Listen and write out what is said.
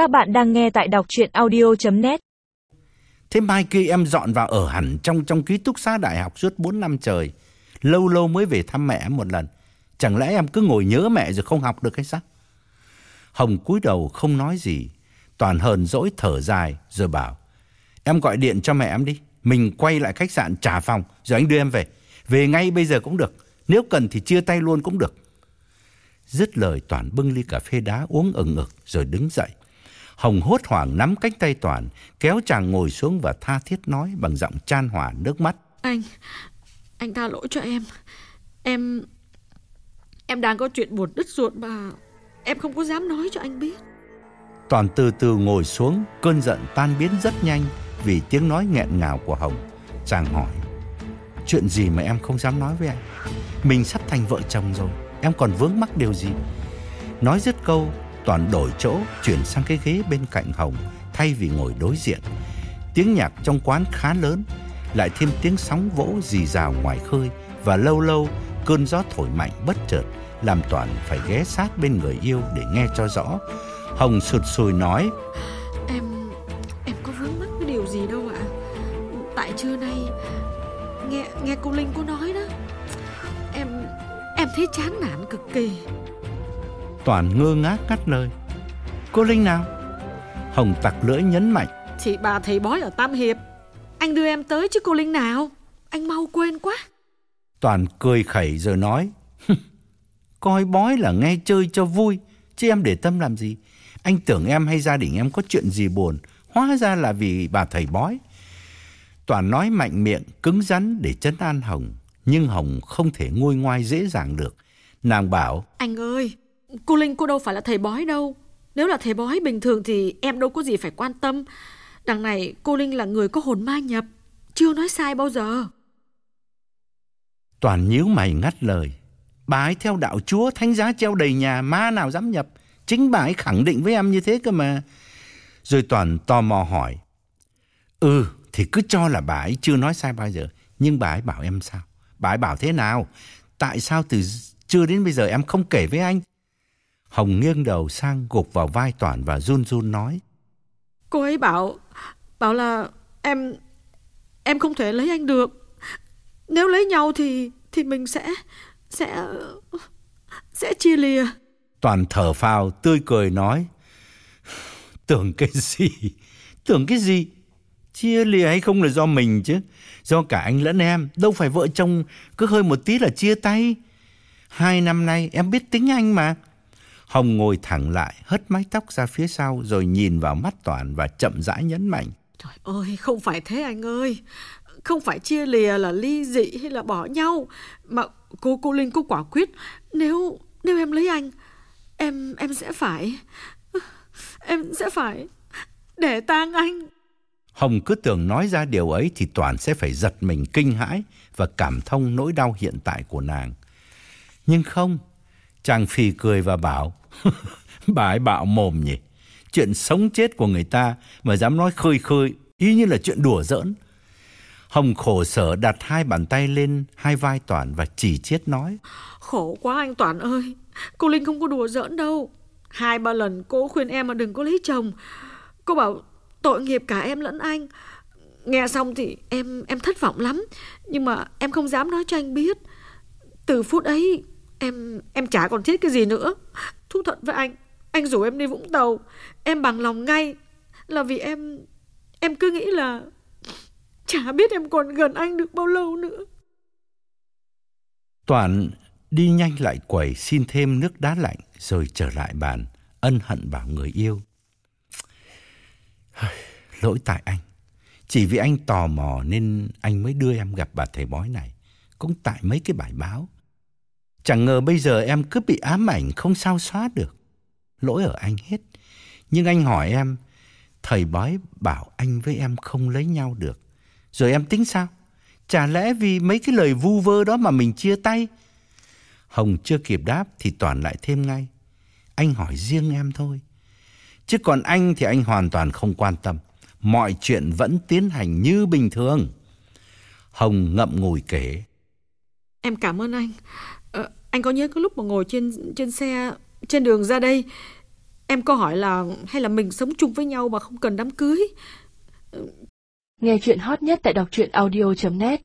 Các bạn đang nghe tại đọc chuyện audio.net Thế mai kia em dọn vào ở hẳn trong trong ký túc xá đại học suốt 4 năm trời. Lâu lâu mới về thăm mẹ em một lần. Chẳng lẽ em cứ ngồi nhớ mẹ rồi không học được hay sao? Hồng cúi đầu không nói gì. Toàn hờn dỗi thở dài, rồi bảo. Em gọi điện cho mẹ em đi. Mình quay lại khách sạn trả phòng, rồi anh đưa em về. Về ngay bây giờ cũng được. Nếu cần thì chia tay luôn cũng được. Dứt lời, Toàn bưng ly cà phê đá uống ẩn ực, rồi đứng dậy. Hồng hốt hoảng nắm cánh tay Toàn, kéo chàng ngồi xuống và tha thiết nói bằng giọng chan hòa nước mắt. Anh, anh tha lỗi cho em. Em, em đang có chuyện buồn đứt ruột mà em không có dám nói cho anh biết. Toàn từ từ ngồi xuống, cơn giận tan biến rất nhanh vì tiếng nói nghẹn ngào của Hồng. Chàng hỏi, chuyện gì mà em không dám nói với anh? Mình sắp thành vợ chồng rồi, em còn vướng mắc điều gì? Nói dứt câu, Toàn đổi chỗ, chuyển sang cái ghế bên cạnh Hồng, thay vì ngồi đối diện. Tiếng nhạc trong quán khá lớn, lại thêm tiếng sóng vỗ rì rào ngoài khơi và lâu lâu cơn gió thổi mạnh bất chợt làm Toàn phải ghé sát bên người yêu để nghe cho rõ. Hồng sụt sùi nói: Em, em có vướng mắc cái điều gì đâu ạ. Tại trưa nay nghe nghe cô Linh cô nói đó, em em thấy chán nản cực kỳ. Toàn ngơ ngác ngắt lời. Cô Linh nào? Hồng tặc lưỡi nhấn mạnh. Chị bà thầy bói ở Tam Hiệp. Anh đưa em tới chứ cô Linh nào. Anh mau quên quá. Toàn cười khẩy rồi nói. Coi bói là nghe chơi cho vui. Chứ em để tâm làm gì? Anh tưởng em hay gia đình em có chuyện gì buồn. Hóa ra là vì bà thầy bói. Toàn nói mạnh miệng, cứng rắn để chấn an Hồng. Nhưng Hồng không thể nguôi ngoai dễ dàng được. Nàng bảo. Anh ơi, cô Linh cô đâu phải là thầy bói đâu. Nếu là thầy bói bình thường thì em đâu có gì phải quan tâm. Đằng này cô Linh là người có hồn ma nhập. Chưa nói sai bao giờ. Toàn nhíu mày ngắt lời. Bà ấy theo đạo chúa, thánh giá treo đầy nhà, ma nào dám nhập. Chính bà ấy khẳng định với em như thế cơ mà. Rồi Toàn tò mò hỏi. Ừ, thì cứ cho là bà ấy chưa nói sai bao giờ. Nhưng bà ấy bảo em sao? Bà ấy bảo thế nào? Tại sao từ chưa đến bây giờ em không kể với anh? Hồng nghiêng đầu sang gục vào vai Toàn và run run nói. Cô ấy bảo, bảo là em, em không thể lấy anh được. Nếu lấy nhau thì, thì mình sẽ, sẽ, sẽ chia lìa. Toàn thở phào, tươi cười nói. Tưởng cái gì? Tưởng cái gì? Chia lìa hay không là do mình chứ. Do cả anh lẫn em. Đâu phải vợ chồng cứ hơi một tí là chia tay. Hai năm nay em biết tính anh mà. Hồng ngồi thẳng lại, hất mái tóc ra phía sau rồi nhìn vào mắt Toàn và chậm rãi nhấn mạnh. Trời ơi, không phải thế anh ơi. Không phải chia lìa là ly dị hay là bỏ nhau. Mà cô cô Linh cô quả quyết. Nếu nếu em lấy anh, em em sẽ phải... Em sẽ phải để tang anh. Hồng cứ tưởng nói ra điều ấy thì Toàn sẽ phải giật mình kinh hãi và cảm thông nỗi đau hiện tại của nàng. Nhưng không, chàng phì cười và bảo, bà ấy bạo mồm nhỉ. Chuyện sống chết của người ta mà dám nói khơi khơi, y như là chuyện đùa giỡn. Hồng khổ sở đặt hai bàn tay lên hai vai Toàn và chỉ chiết nói. Khổ quá anh Toàn ơi, cô Linh không có đùa giỡn đâu. Hai ba lần cô khuyên em mà đừng có lấy chồng. Cô bảo tội nghiệp cả em lẫn anh. Nghe xong thì em em thất vọng lắm, nhưng mà em không dám nói cho anh biết. Từ phút ấy em em chả còn thiết cái gì nữa. Thú thật với anh, anh rủ em đi Vũng Tàu, em bằng lòng ngay là vì em em cứ nghĩ là chả biết em còn gần anh được bao lâu nữa. Toàn đi nhanh lại quầy xin thêm nước đá lạnh rồi trở lại bàn, ân hận bảo người yêu. Lỗi tại anh. Chỉ vì anh tò mò nên anh mới đưa em gặp bà thầy bói này. Cũng tại mấy cái bài báo. Chẳng ngờ bây giờ em cứ bị ám ảnh không sao xóa được. Lỗi ở anh hết. Nhưng anh hỏi em, thầy bói bảo anh với em không lấy nhau được. Rồi em tính sao? Chả lẽ vì mấy cái lời vu vơ đó mà mình chia tay? Hồng chưa kịp đáp thì Toàn lại thêm ngay. Anh hỏi riêng em thôi. Chứ còn anh thì anh hoàn toàn không quan tâm. Mọi chuyện vẫn tiến hành như bình thường. Hồng ngậm ngùi kể. Em cảm ơn anh. Ờ, anh có nhớ cái lúc mà ngồi trên trên xe trên đường ra đây, Em có hỏi là hay là mình sống chung với nhau mà không cần đám cưới? Nghe chuyện hot nhất tại đọc truyện audio.net